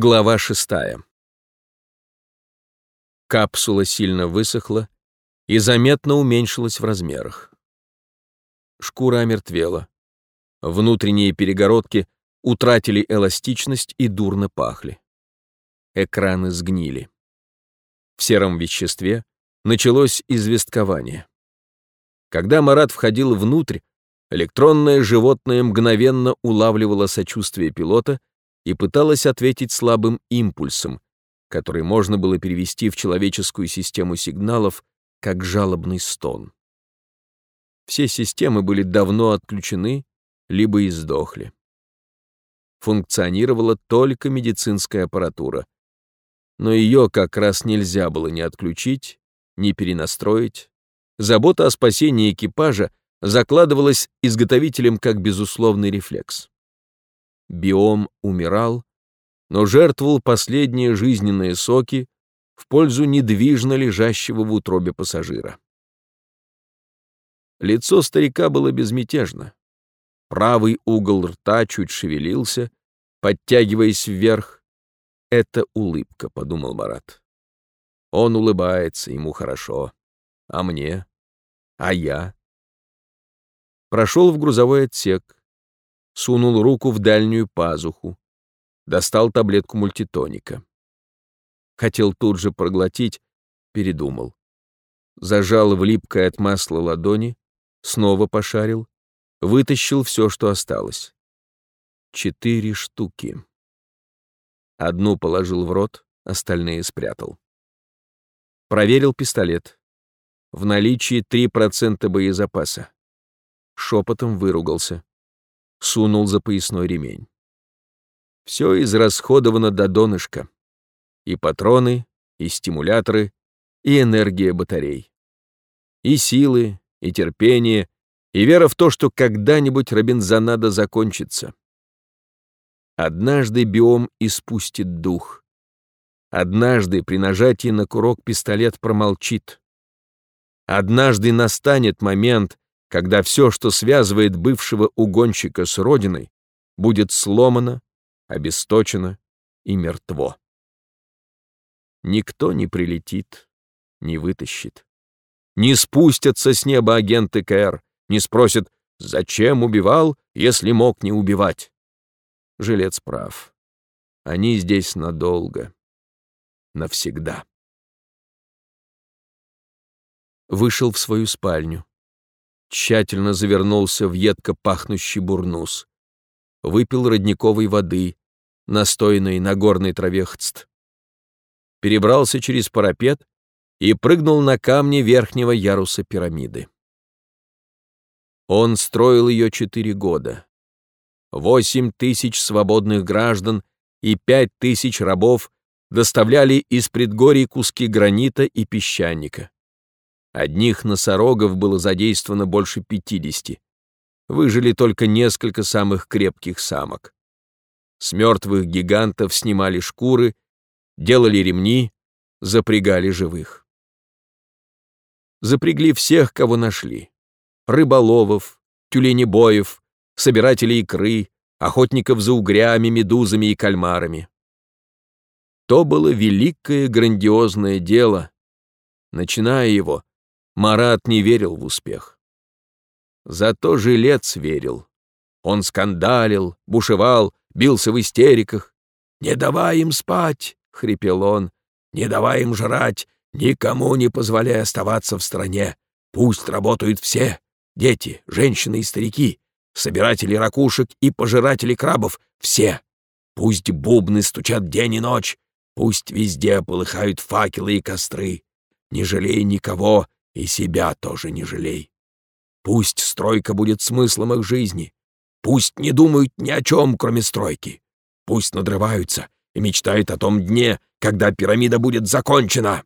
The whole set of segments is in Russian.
Глава шестая. Капсула сильно высохла и заметно уменьшилась в размерах. Шкура омертвела. Внутренние перегородки утратили эластичность и дурно пахли. Экраны сгнили. В сером веществе началось известкование. Когда Марат входил внутрь, электронное животное мгновенно улавливало сочувствие пилота и пыталась ответить слабым импульсом, который можно было перевести в человеческую систему сигналов как жалобный стон. Все системы были давно отключены, либо издохли. Функционировала только медицинская аппаратура, но ее как раз нельзя было ни отключить, ни перенастроить. Забота о спасении экипажа закладывалась изготовителем как безусловный рефлекс. Биом умирал, но жертвовал последние жизненные соки в пользу недвижно лежащего в утробе пассажира. Лицо старика было безмятежно. Правый угол рта чуть шевелился, подтягиваясь вверх. «Это улыбка», — подумал Марат. Он улыбается, ему хорошо. А мне? А я? Прошел в грузовой отсек, сунул руку в дальнюю пазуху, достал таблетку мультитоника. Хотел тут же проглотить, передумал. Зажал в липкое от масла ладони, снова пошарил, вытащил все, что осталось. Четыре штуки. Одну положил в рот, остальные спрятал. Проверил пистолет. В наличии 3% боезапаса. Шепотом выругался сунул за поясной ремень. Все израсходовано до донышка. И патроны, и стимуляторы, и энергия батарей. И силы, и терпение, и вера в то, что когда-нибудь Робинзонада закончится. Однажды биом испустит дух. Однажды при нажатии на курок пистолет промолчит. Однажды настанет момент, когда все, что связывает бывшего угонщика с родиной, будет сломано, обесточено и мертво. Никто не прилетит, не вытащит. Не спустятся с неба агенты КР, не спросят, зачем убивал, если мог не убивать. Жилец прав. Они здесь надолго, навсегда. Вышел в свою спальню тщательно завернулся в едко пахнущий бурнус. Выпил родниковой воды, настойной на горной траве хцт. Перебрался через парапет и прыгнул на камни верхнего яруса пирамиды. Он строил ее четыре года. Восемь тысяч свободных граждан и пять тысяч рабов доставляли из предгорий куски гранита и песчаника. Одних носорогов было задействовано больше 50. Выжили только несколько самых крепких самок. С мертвых гигантов снимали шкуры, делали ремни, запрягали живых. Запрягли всех, кого нашли. Рыболовов, тюленебоев, собирателей икры, охотников за угрями, медузами и кальмарами. То было великое грандиозное дело. Начиная его, Марат не верил в успех. Зато жилец верил. Он скандалил, бушевал, бился в истериках. «Не давай им спать!» — хрипел он. «Не давай им жрать! Никому не позволяй оставаться в стране! Пусть работают все! Дети, женщины и старики, собиратели ракушек и пожиратели крабов — все! Пусть бубны стучат день и ночь! Пусть везде полыхают факелы и костры! Не жалей никого и себя тоже не жалей. Пусть стройка будет смыслом их жизни. Пусть не думают ни о чем, кроме стройки. Пусть надрываются и мечтают о том дне, когда пирамида будет закончена.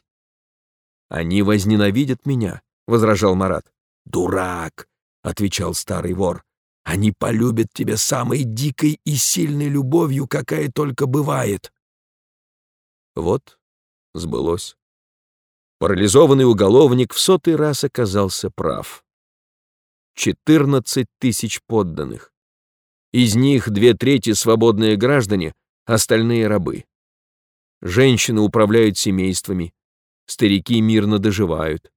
«Они возненавидят меня», — возражал Марат. «Дурак», — отвечал старый вор. «Они полюбят тебя самой дикой и сильной любовью, какая только бывает». Вот сбылось. Парализованный уголовник в сотый раз оказался прав. 14 тысяч подданных. Из них две трети свободные граждане, остальные рабы. Женщины управляют семействами, старики мирно доживают.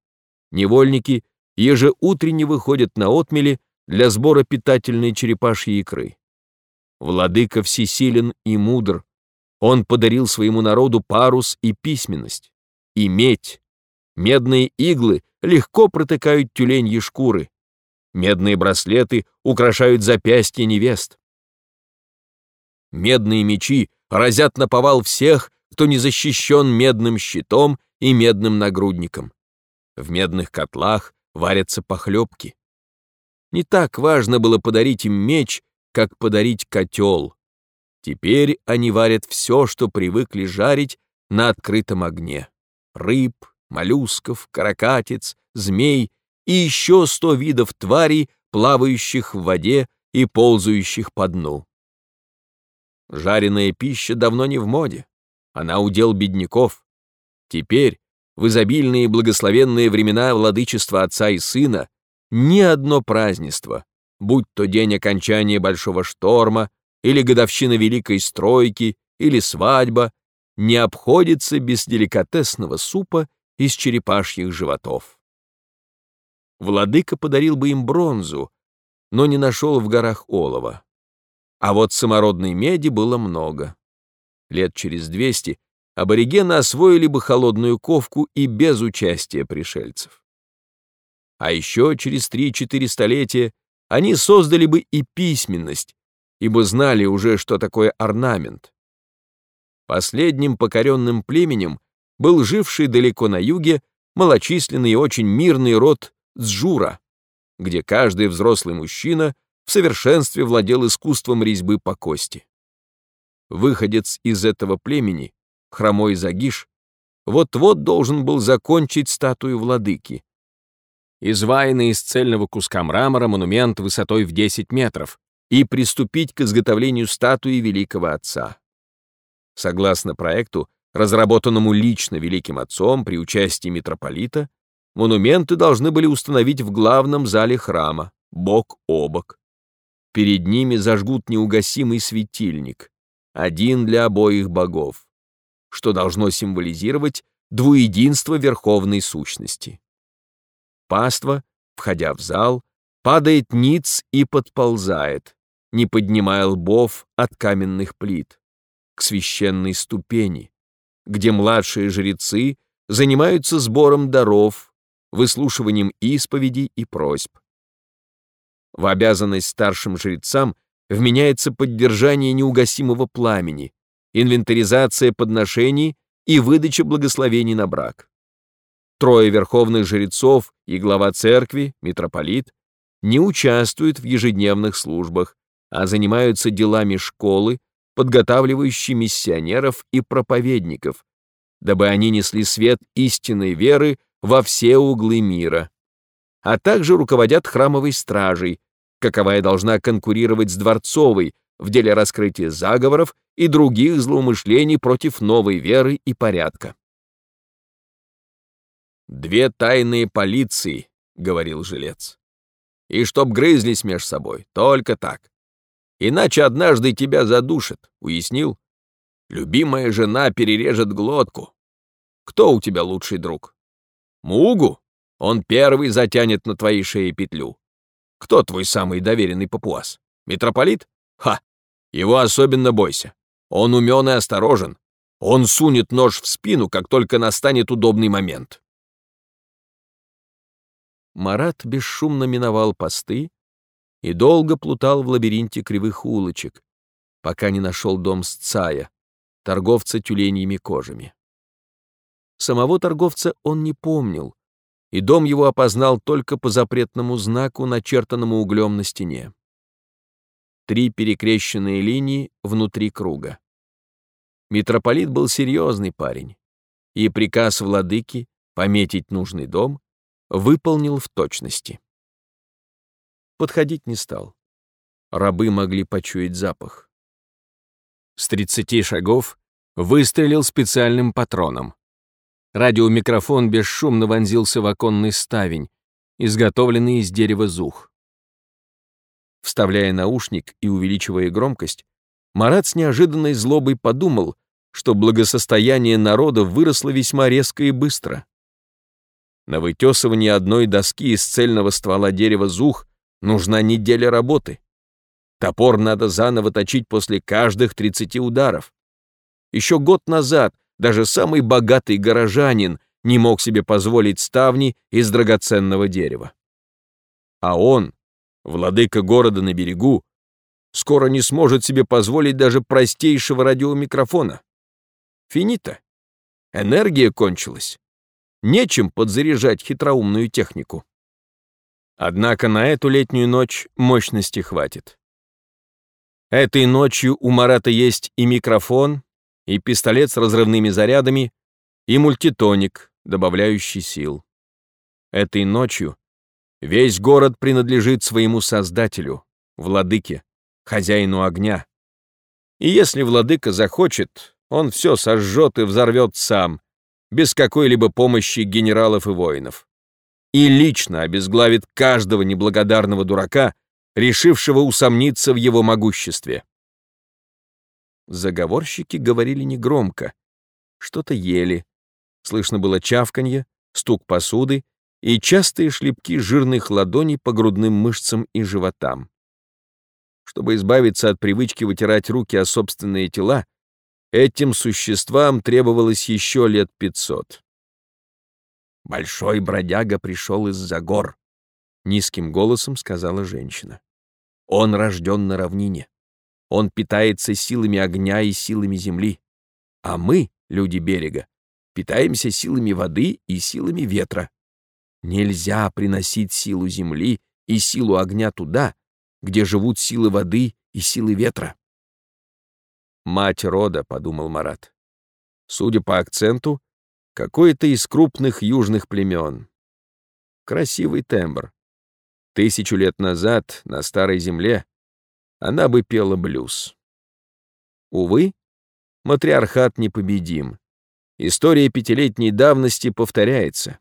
Невольники ежеутренне выходят на отмели для сбора питательной черепашьей икры. Владыка всесилен и мудр. Он подарил своему народу парус и письменность, и медь. Медные иглы легко протыкают тюленьи шкуры. Медные браслеты украшают запястья невест. Медные мечи разят на повал всех, кто не защищен медным щитом и медным нагрудником. В медных котлах варятся похлебки. Не так важно было подарить им меч, как подарить котел. Теперь они варят все, что привыкли жарить на открытом огне. Рыб, моллюсков, каракатиц, змей и еще сто видов тварей, плавающих в воде и ползающих по дну. Жареная пища давно не в моде. Она удел бедняков. Теперь, в изобильные благословенные времена владычества отца и сына, ни одно празднество, будь то день окончания большого шторма, или годовщина великой стройки, или свадьба, не обходится без деликатесного супа из черепашьих животов. Владыка подарил бы им бронзу, но не нашел в горах олова. А вот самородной меди было много. Лет через двести аборигены освоили бы холодную ковку и без участия пришельцев. А еще через три-четыре столетия они создали бы и письменность, ибо знали уже, что такое орнамент. Последним покоренным племенем был живший далеко на юге малочисленный и очень мирный род Джура, где каждый взрослый мужчина в совершенстве владел искусством резьбы по кости. Выходец из этого племени, хромой Загиш, вот-вот должен был закончить статую владыки. Изваянный из цельного куска мрамора монумент высотой в 10 метров и приступить к изготовлению статуи великого отца. Согласно проекту, разработанному лично великим отцом при участии митрополита, монументы должны были установить в главном зале храма, бок о бок. Перед ними зажгут неугасимый светильник, один для обоих богов, что должно символизировать двуединство верховной сущности. Паства, входя в зал, падает ниц и подползает, не поднимая лбов от каменных плит, к священной ступени, где младшие жрецы занимаются сбором даров, выслушиванием исповедей и просьб. В обязанность старшим жрецам вменяется поддержание неугасимого пламени, инвентаризация подношений и выдача благословений на брак. Трое верховных жрецов и глава церкви, митрополит, не участвуют в ежедневных службах, а занимаются делами школы, подготавливающей миссионеров и проповедников, дабы они несли свет истинной веры во все углы мира, а также руководят храмовой стражей, каковая должна конкурировать с дворцовой в деле раскрытия заговоров и других злоумышлений против новой веры и порядка. «Две тайные полиции», — говорил жилец. «И чтоб грызлись меж собой, только так. Иначе однажды тебя задушат, уяснил? Любимая жена перережет глотку. Кто у тебя лучший друг? Мугу? Он первый затянет на твоей шее петлю. Кто твой самый доверенный папуас? Митрополит? Ха! Его особенно бойся. Он умен и осторожен. Он сунет нож в спину, как только настанет удобный момент. Марат бесшумно миновал посты и долго плутал в лабиринте кривых улочек, пока не нашел дом Сцая, торговца тюленьими кожами. Самого торговца он не помнил, и дом его опознал только по запретному знаку, начертанному углем на стене. Три перекрещенные линии внутри круга. Митрополит был серьезный парень, и приказ владыки пометить нужный дом выполнил в точности. Подходить не стал. Рабы могли почуять запах. С 30 шагов выстрелил специальным патроном. Радиомикрофон бесшумно вонзился в оконный ставень, изготовленный из дерева зух. Вставляя наушник и увеличивая громкость, Марат с неожиданной злобой подумал, что благосостояние народа выросло весьма резко и быстро. На вытесывание одной доски из цельного ствола дерева зух нужна неделя работы. Топор надо заново точить после каждых 30 ударов. Еще год назад даже самый богатый горожанин не мог себе позволить ставни из драгоценного дерева. А он, владыка города на берегу, скоро не сможет себе позволить даже простейшего радиомикрофона. Финита. Энергия кончилась. Нечем подзаряжать хитроумную технику. Однако на эту летнюю ночь мощности хватит. Этой ночью у Марата есть и микрофон, и пистолет с разрывными зарядами, и мультитоник, добавляющий сил. Этой ночью весь город принадлежит своему создателю, владыке, хозяину огня. И если владыка захочет, он все сожжет и взорвет сам, без какой-либо помощи генералов и воинов. И лично обезглавит каждого неблагодарного дурака, решившего усомниться в его могуществе. Заговорщики говорили негромко, что-то ели. Слышно было чавканье, стук посуды и частые шлепки жирных ладоней по грудным мышцам и животам. Чтобы избавиться от привычки вытирать руки о собственные тела, этим существам требовалось еще лет пятьсот. «Большой бродяга пришел из-за гор», — низким голосом сказала женщина. «Он рожден на равнине. Он питается силами огня и силами земли. А мы, люди берега, питаемся силами воды и силами ветра. Нельзя приносить силу земли и силу огня туда, где живут силы воды и силы ветра. «Мать рода», — подумал Марат. Судя по акценту, какой-то из крупных южных племен. Красивый тембр. Тысячу лет назад на Старой Земле она бы пела блюз. Увы, матриархат непобедим. История пятилетней давности повторяется.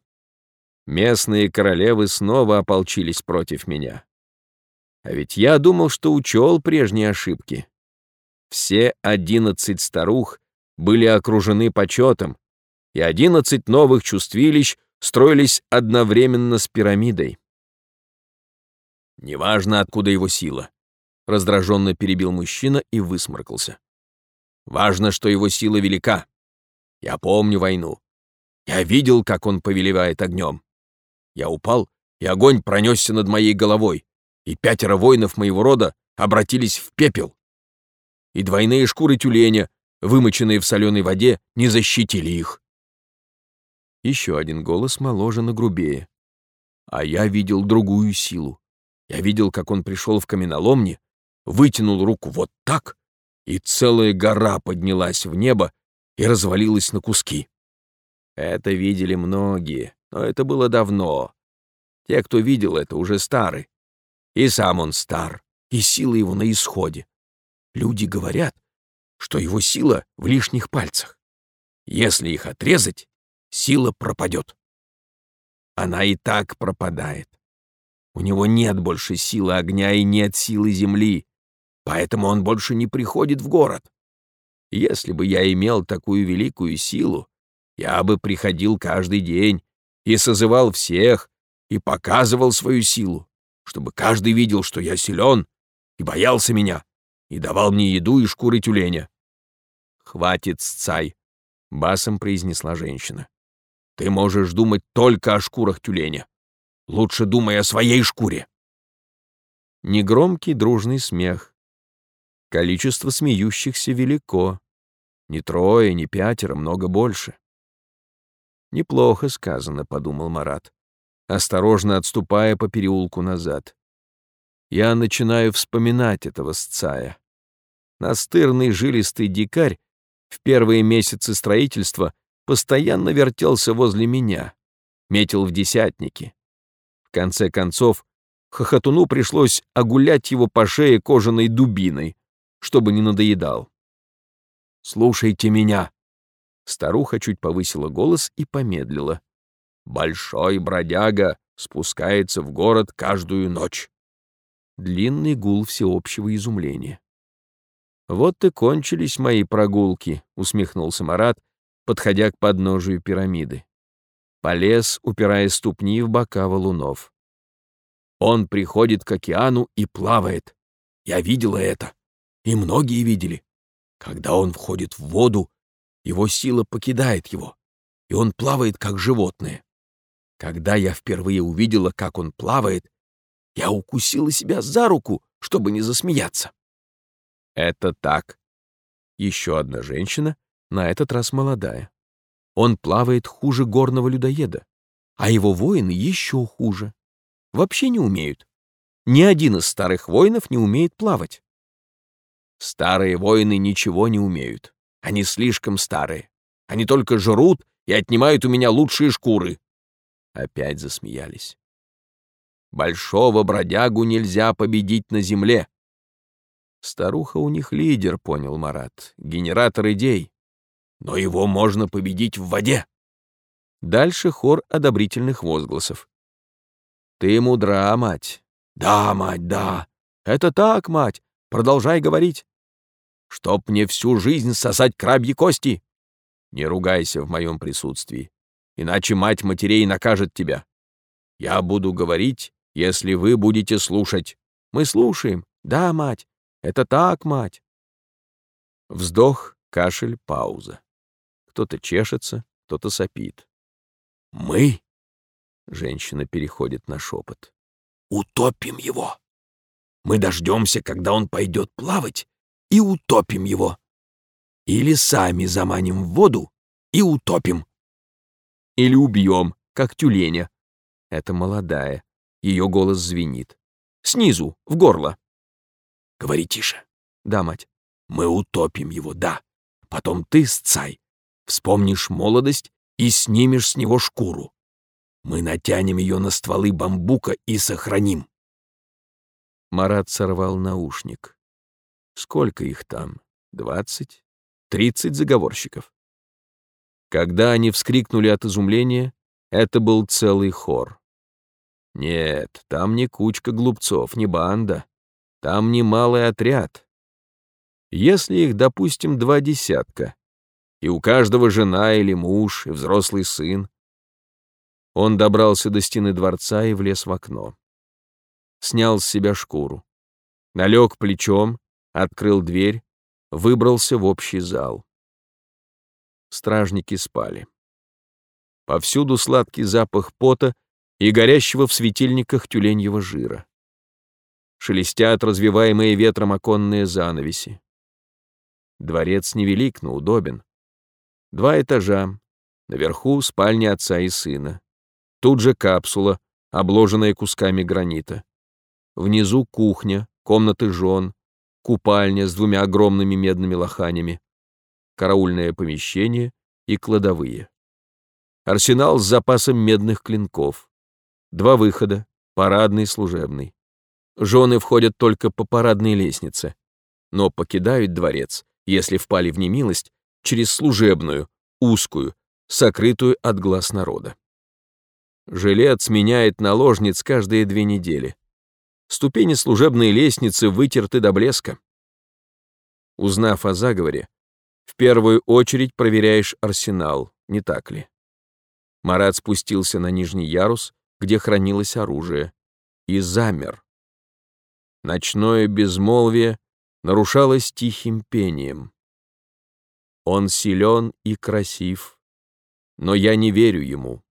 Местные королевы снова ополчились против меня. А ведь я думал, что учел прежние ошибки. Все одиннадцать старух были окружены почетом, и одиннадцать новых чувствилищ строились одновременно с пирамидой. Неважно, откуда его сила. Раздраженно перебил мужчина и высморкался. Важно, что его сила велика. Я помню войну. Я видел, как он повелевает огнем. Я упал, и огонь пронесся над моей головой и пятеро воинов моего рода обратились в пепел. И двойные шкуры тюленя, вымоченные в соленой воде, не защитили их. Еще один голос моложе на грубее. А я видел другую силу. Я видел, как он пришел в каменоломни, вытянул руку вот так, и целая гора поднялась в небо и развалилась на куски. Это видели многие, но это было давно. Те, кто видел это, уже стары. И сам он стар, и сила его на исходе. Люди говорят, что его сила в лишних пальцах. Если их отрезать, сила пропадет. Она и так пропадает. У него нет больше силы огня и нет силы земли, поэтому он больше не приходит в город. Если бы я имел такую великую силу, я бы приходил каждый день и созывал всех и показывал свою силу чтобы каждый видел, что я силен, и боялся меня, и давал мне еду и шкуры тюленя. «Хватит, сцай», — басом произнесла женщина. «Ты можешь думать только о шкурах тюленя. Лучше думай о своей шкуре». Негромкий дружный смех. Количество смеющихся велико. Не трое, не пятеро, много больше. «Неплохо сказано», — подумал Марат осторожно отступая по переулку назад. Я начинаю вспоминать этого сцая. Настырный жилистый дикарь в первые месяцы строительства постоянно вертелся возле меня, метил в десятники. В конце концов, хохотуну пришлось огулять его по шее кожаной дубиной, чтобы не надоедал. «Слушайте меня!» Старуха чуть повысила голос и помедлила. Большой бродяга спускается в город каждую ночь. Длинный гул всеобщего изумления. Вот и кончились мои прогулки, усмехнулся Марат, подходя к подножию пирамиды. Полез, упирая ступни в бока валунов. Он приходит к океану и плавает. Я видела это. И многие видели. Когда он входит в воду, его сила покидает его, и он плавает, как животное. Когда я впервые увидела, как он плавает, я укусила себя за руку, чтобы не засмеяться. Это так. Еще одна женщина, на этот раз молодая. Он плавает хуже горного людоеда, а его воины еще хуже. Вообще не умеют. Ни один из старых воинов не умеет плавать. Старые воины ничего не умеют. Они слишком старые. Они только жрут и отнимают у меня лучшие шкуры. Опять засмеялись. Большого бродягу нельзя победить на земле. Старуха у них лидер, понял Марат, генератор идей. Но его можно победить в воде. Дальше хор одобрительных возгласов. Ты мудра, мать. Да, мать, да. Это так, мать. Продолжай говорить. Чтоб мне всю жизнь сосать крабьи кости. Не ругайся в моем присутствии, иначе мать матерей накажет тебя. Я буду говорить, если вы будете слушать. Мы слушаем. Да, мать. Это так, мать. Вздох, кашель, пауза. Кто-то чешется, кто-то сопит. Мы, женщина переходит на шепот, утопим его. Мы дождемся, когда он пойдет плавать, и утопим его. Или сами заманим в воду и утопим. Или убьем, как тюленя. Это молодая, ее голос звенит. «Снизу, в горло!» «Говори тише». «Да, мать». «Мы утопим его, да. Потом ты, сцай, вспомнишь молодость и снимешь с него шкуру. Мы натянем ее на стволы бамбука и сохраним». Марат сорвал наушник. Сколько их там? Двадцать? Тридцать заговорщиков. Когда они вскрикнули от изумления, это был целый хор. Нет, там не кучка глупцов, не банда. Там не малый отряд. Если их, допустим, два десятка, и у каждого жена или муж, и взрослый сын, он добрался до стены дворца и влез в окно. Снял с себя шкуру. Налег плечом, открыл дверь, выбрался в общий зал. Стражники спали. Повсюду сладкий запах пота и горящего в светильниках тюленьего жира. Шелестят развиваемые ветром оконные занавеси. Дворец невелик, но удобен. Два этажа. Наверху спальня отца и сына. Тут же капсула, обложенная кусками гранита. Внизу кухня, комнаты жен, купальня с двумя огромными медными лоханями, караульное помещение и кладовые. Арсенал с запасом медных клинков. Два выхода, парадный и служебный. Жены входят только по парадной лестнице, но покидают дворец, если впали в немилость, через служебную, узкую, сокрытую от глаз народа. Жилец меняет наложниц каждые две недели. Ступени служебной лестницы вытерты до блеска. Узнав о заговоре, в первую очередь проверяешь арсенал, не так ли? Марат спустился на нижний ярус, где хранилось оружие, и замер. Ночное безмолвие нарушалось тихим пением. Он силен и красив, но я не верю ему.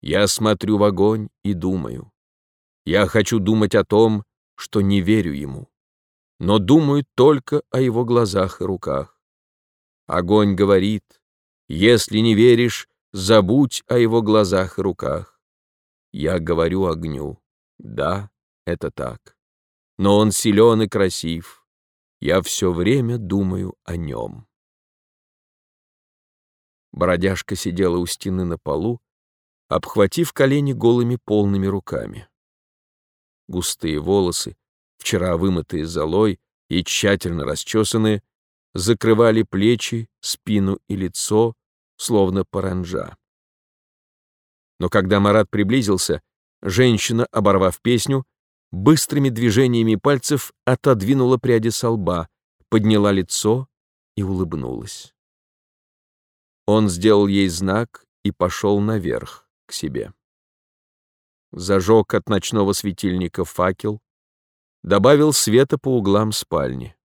Я смотрю в огонь и думаю. Я хочу думать о том, что не верю ему, но думаю только о его глазах и руках. Огонь говорит, если не веришь, забудь о его глазах и руках. Я говорю огню. Да, это так. Но он силен и красив. Я все время думаю о нем. Бродяжка сидела у стены на полу, обхватив колени голыми полными руками. Густые волосы, вчера вымытые золой и тщательно расчесанные, закрывали плечи, спину и лицо, словно паранжа. Но когда Марат приблизился, женщина, оборвав песню, быстрыми движениями пальцев отодвинула пряди со лба, подняла лицо и улыбнулась. Он сделал ей знак и пошел наверх, к себе. Зажег от ночного светильника факел, добавил света по углам спальни.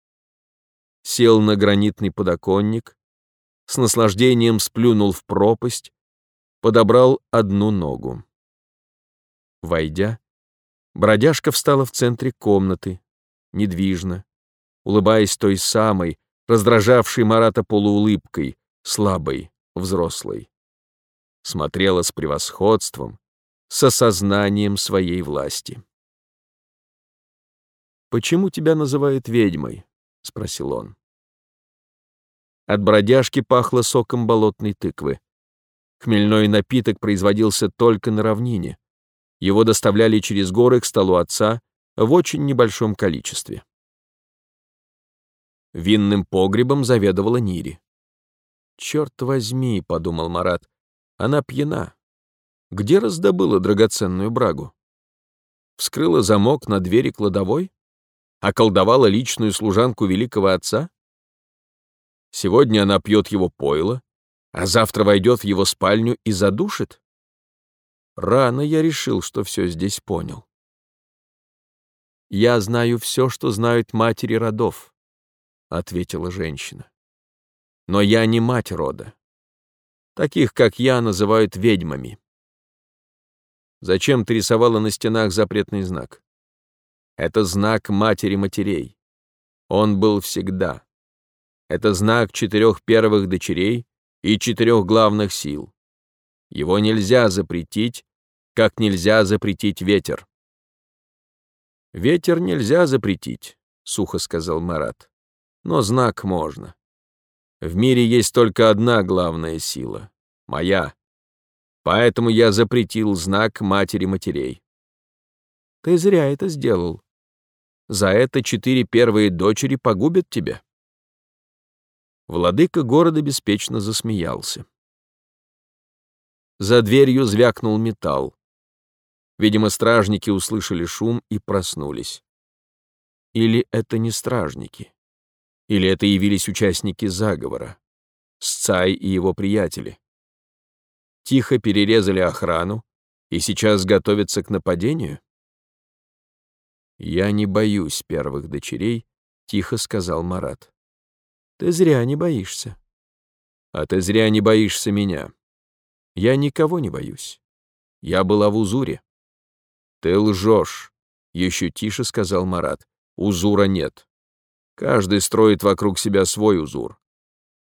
Сел на гранитный подоконник, с наслаждением сплюнул в пропасть, подобрал одну ногу. Войдя, бродяжка встала в центре комнаты, недвижно, улыбаясь той самой, раздражавшей Марата полуулыбкой, слабой, взрослой. Смотрела с превосходством, с осознанием своей власти. «Почему тебя называют ведьмой?» — спросил он. От бродяжки пахло соком болотной тыквы. Хмельной напиток производился только на равнине. Его доставляли через горы к столу отца в очень небольшом количестве. Винным погребом заведовала Нири. «Черт возьми», — подумал Марат, — «она пьяна. Где раздобыла драгоценную брагу? Вскрыла замок на двери кладовой? Околдовала личную служанку великого отца? Сегодня она пьет его пойло, а завтра войдет в его спальню и задушит? Рано я решил, что все здесь понял. «Я знаю все, что знают матери родов», — ответила женщина. «Но я не мать рода. Таких, как я, называют ведьмами. Зачем ты рисовала на стенах запретный знак? Это знак матери матерей. Он был всегда. Это знак четырех первых дочерей и четырех главных сил. Его нельзя запретить, как нельзя запретить ветер. «Ветер нельзя запретить», — сухо сказал Марат. «Но знак можно. В мире есть только одна главная сила — моя. Поэтому я запретил знак матери матерей». «Ты зря это сделал. За это четыре первые дочери погубят тебя». Владыка города беспечно засмеялся. За дверью звякнул металл. Видимо, стражники услышали шум и проснулись. Или это не стражники? Или это явились участники заговора? Сцай и его приятели. Тихо перерезали охрану и сейчас готовятся к нападению? «Я не боюсь первых дочерей», — тихо сказал Марат. Ты зря не боишься. А ты зря не боишься меня. Я никого не боюсь. Я была в Узуре. Ты лжешь, еще тише сказал Марат. Узура нет. Каждый строит вокруг себя свой узур.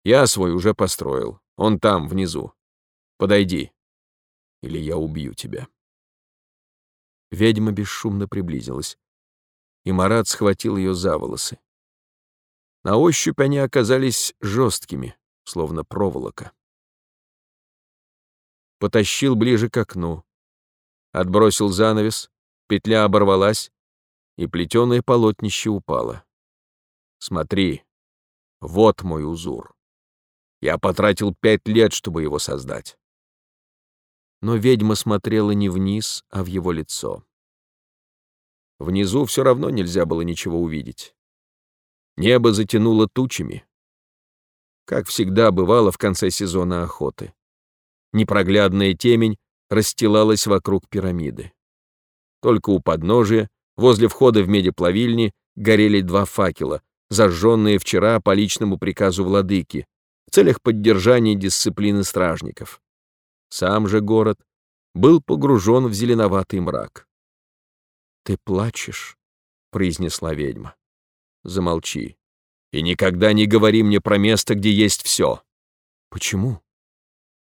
Я свой уже построил. Он там, внизу. Подойди, или я убью тебя. Ведьма бесшумно приблизилась, и Марат схватил ее за волосы. На ощупь они оказались жесткими, словно проволока. Потащил ближе к окну. Отбросил занавес, петля оборвалась, и плетеное полотнище упало. Смотри, вот мой узор. Я потратил пять лет, чтобы его создать. Но ведьма смотрела не вниз, а в его лицо. Внизу все равно нельзя было ничего увидеть. Небо затянуло тучами. Как всегда бывало в конце сезона охоты. Непроглядная темень расстилалась вокруг пирамиды. Только у подножия, возле входа в медиплавильни, горели два факела, зажженные вчера по личному приказу владыки, в целях поддержания дисциплины стражников. Сам же город был погружен в зеленоватый мрак. «Ты плачешь?» — произнесла ведьма замолчи. И никогда не говори мне про место, где есть все. Почему?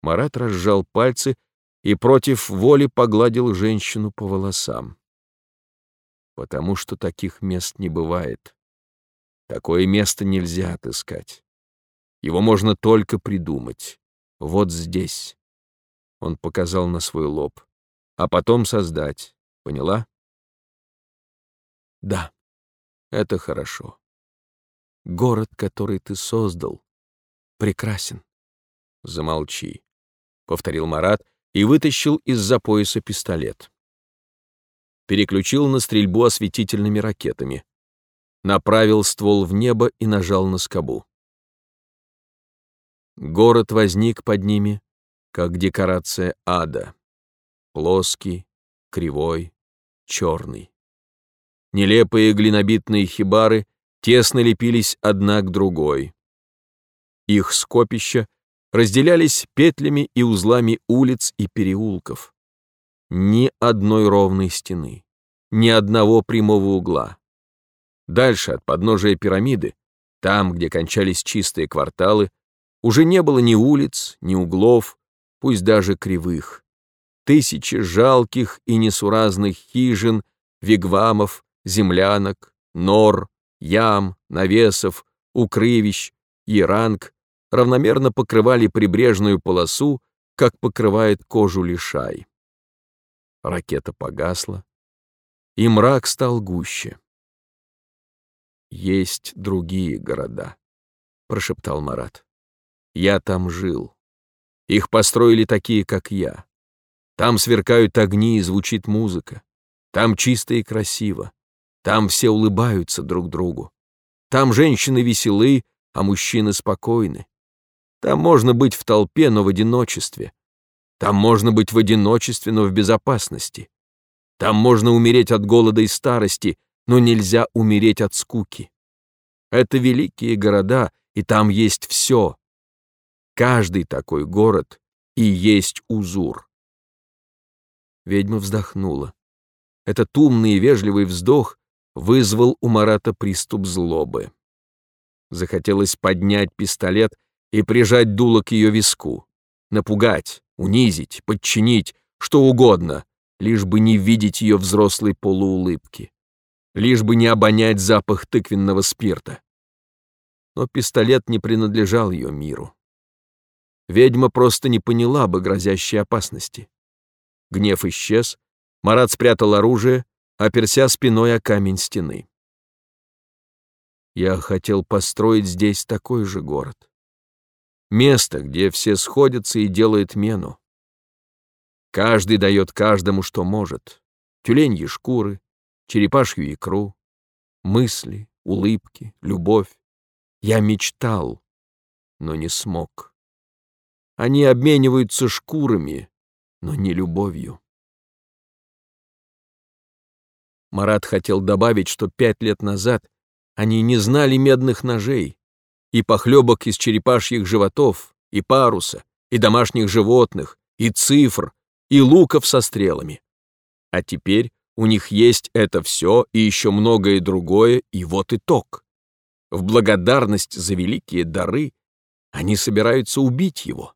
Марат разжал пальцы и против воли погладил женщину по волосам. Потому что таких мест не бывает. Такое место нельзя отыскать. Его можно только придумать. Вот здесь. Он показал на свой лоб. А потом создать. Поняла? Да. Это хорошо. Город, который ты создал, прекрасен. Замолчи, — повторил Марат и вытащил из-за пояса пистолет. Переключил на стрельбу осветительными ракетами. Направил ствол в небо и нажал на скобу. Город возник под ними, как декорация ада. Плоский, кривой, черный. Нелепые глинобитные хибары тесно лепились одна к другой. Их скопища разделялись петлями и узлами улиц и переулков. Ни одной ровной стены, ни одного прямого угла. Дальше от подножия пирамиды, там, где кончались чистые кварталы, уже не было ни улиц, ни углов, пусть даже кривых. Тысячи жалких и несуразных хижин, вигвамов, землянок, нор, ям, навесов, укрывищ, еранг равномерно покрывали прибрежную полосу, как покрывает кожу лишай. Ракета погасла, и мрак стал гуще. «Есть другие города», — прошептал Марат. «Я там жил. Их построили такие, как я. Там сверкают огни и звучит музыка. Там чисто и красиво. Там все улыбаются друг другу. Там женщины веселы, а мужчины спокойны. Там можно быть в толпе, но в одиночестве. Там можно быть в одиночестве, но в безопасности. Там можно умереть от голода и старости, но нельзя умереть от скуки. Это великие города, и там есть все. Каждый такой город и есть Узур. Ведьма вздохнула. Этот умный и вежливый вздох вызвал у Марата приступ злобы. Захотелось поднять пистолет и прижать дуло к ее виску. Напугать, унизить, подчинить, что угодно, лишь бы не видеть ее взрослой полуулыбки, лишь бы не обонять запах тыквенного спирта. Но пистолет не принадлежал ее миру. Ведьма просто не поняла бы грозящей опасности. Гнев исчез, Марат спрятал оружие, оперся спиной о камень стены. Я хотел построить здесь такой же город. Место, где все сходятся и делают мену. Каждый дает каждому, что может. Тюленьи шкуры, черепашью икру, мысли, улыбки, любовь. Я мечтал, но не смог. Они обмениваются шкурами, но не любовью. Марат хотел добавить, что пять лет назад они не знали медных ножей, и похлебок из черепашьих животов, и паруса, и домашних животных, и цифр, и луков со стрелами. А теперь у них есть это все и еще многое другое, и вот итог. В благодарность за великие дары они собираются убить его.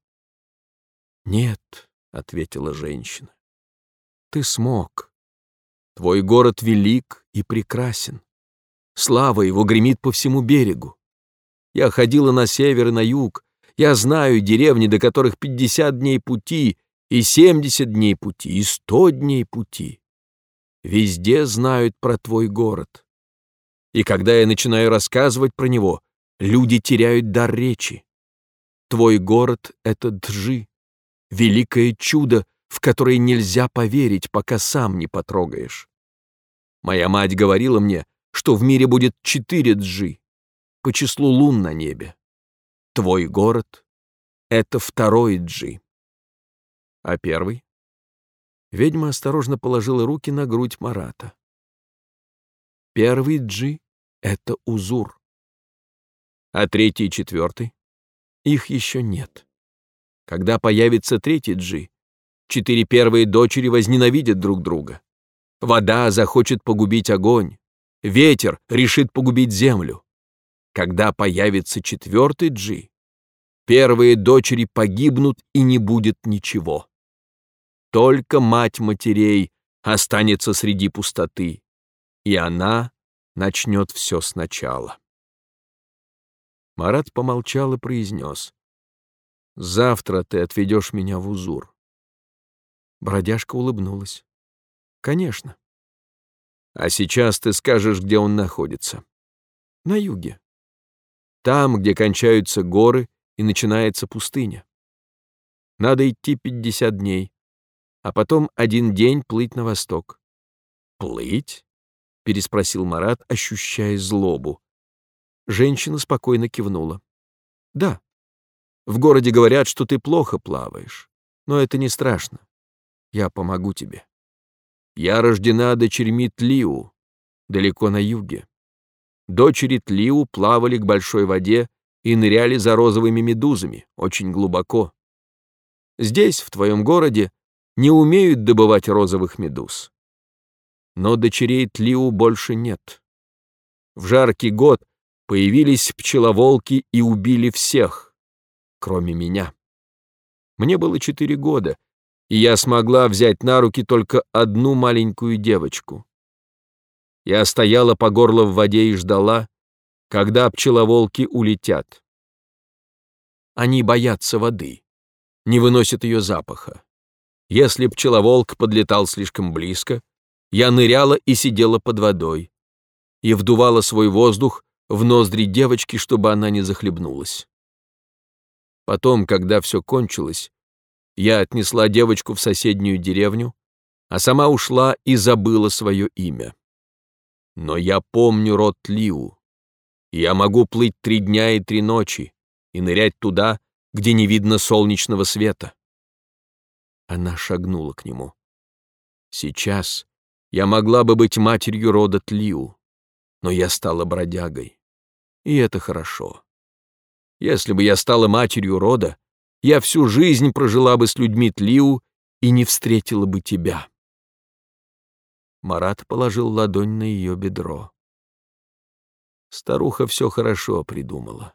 «Нет», — ответила женщина, — «ты смог. Твой город велик и прекрасен. Слава его гремит по всему берегу. Я ходила на север и на юг. Я знаю деревни, до которых 50 дней пути, и 70 дней пути, и 100 дней пути. Везде знают про твой город. И когда я начинаю рассказывать про него, люди теряют дар речи. Твой город — это Джи, великое чудо, в которое нельзя поверить, пока сам не потрогаешь. Моя мать говорила мне, что в мире будет четыре Джи, по числу лун на небе. Твой город — это второй Джи. А первый? Ведьма осторожно положила руки на грудь Марата. Первый Джи — это Узур. А третий и четвертый? Их еще нет. Когда появится третий Джи, четыре первые дочери возненавидят друг друга. Вода захочет погубить огонь. Ветер решит погубить землю. Когда появится четвертый Джи, первые дочери погибнут и не будет ничего. Только мать матерей останется среди пустоты, и она начнет все сначала. Марат помолчал и произнес. «Завтра ты отведешь меня в Узур». Бродяжка улыбнулась. «Конечно». «А сейчас ты скажешь, где он находится?» «На юге» там, где кончаются горы и начинается пустыня. Надо идти 50 дней, а потом один день плыть на восток. Плыть? — переспросил Марат, ощущая злобу. Женщина спокойно кивнула. «Да. В городе говорят, что ты плохо плаваешь, но это не страшно. Я помогу тебе. Я рождена дочерьми Тлиу, далеко на юге. Дочери Тлиу плавали к большой воде и ныряли за розовыми медузами, очень глубоко. Здесь, в твоем городе, не умеют добывать розовых медуз. Но дочерей Тлиу больше нет. В жаркий год появились пчеловолки и убили всех, кроме меня. Мне было четыре года, и я смогла взять на руки только одну маленькую девочку. Я стояла по горло в воде и ждала, когда пчеловолки улетят. Они боятся воды, не выносят ее запаха. Если пчеловолк подлетал слишком близко, я ныряла и сидела под водой и вдувала свой воздух в ноздри девочки, чтобы она не захлебнулась. Потом, когда все кончилось, я отнесла девочку в соседнюю деревню, а сама ушла и забыла свое имя. Но я помню род Лиу, я могу плыть три дня и три ночи и нырять туда, где не видно солнечного света. Она шагнула к нему. Сейчас я могла бы быть матерью рода Тлиу, но я стала бродягой. И это хорошо. Если бы я стала матерью рода, я всю жизнь прожила бы с людьми Тлиу и не встретила бы тебя. Марат положил ладонь на ее бедро. Старуха все хорошо придумала.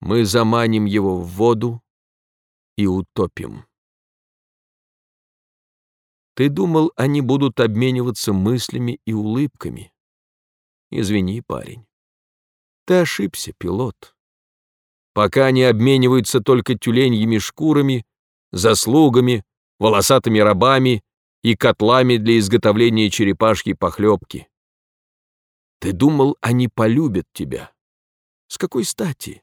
Мы заманим его в воду и утопим. Ты думал, они будут обмениваться мыслями и улыбками? Извини, парень. Ты ошибся, пилот. Пока они обмениваются только тюленьими шкурами, заслугами, волосатыми рабами и котлами для изготовления черепашьей похлебки. Ты думал, они полюбят тебя? С какой стати?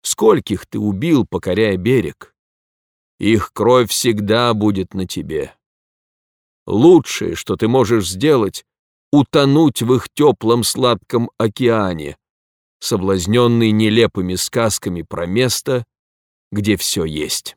Скольких ты убил, покоряя берег? Их кровь всегда будет на тебе. Лучшее, что ты можешь сделать, утонуть в их теплом сладком океане, соблазненный нелепыми сказками про место, где все есть.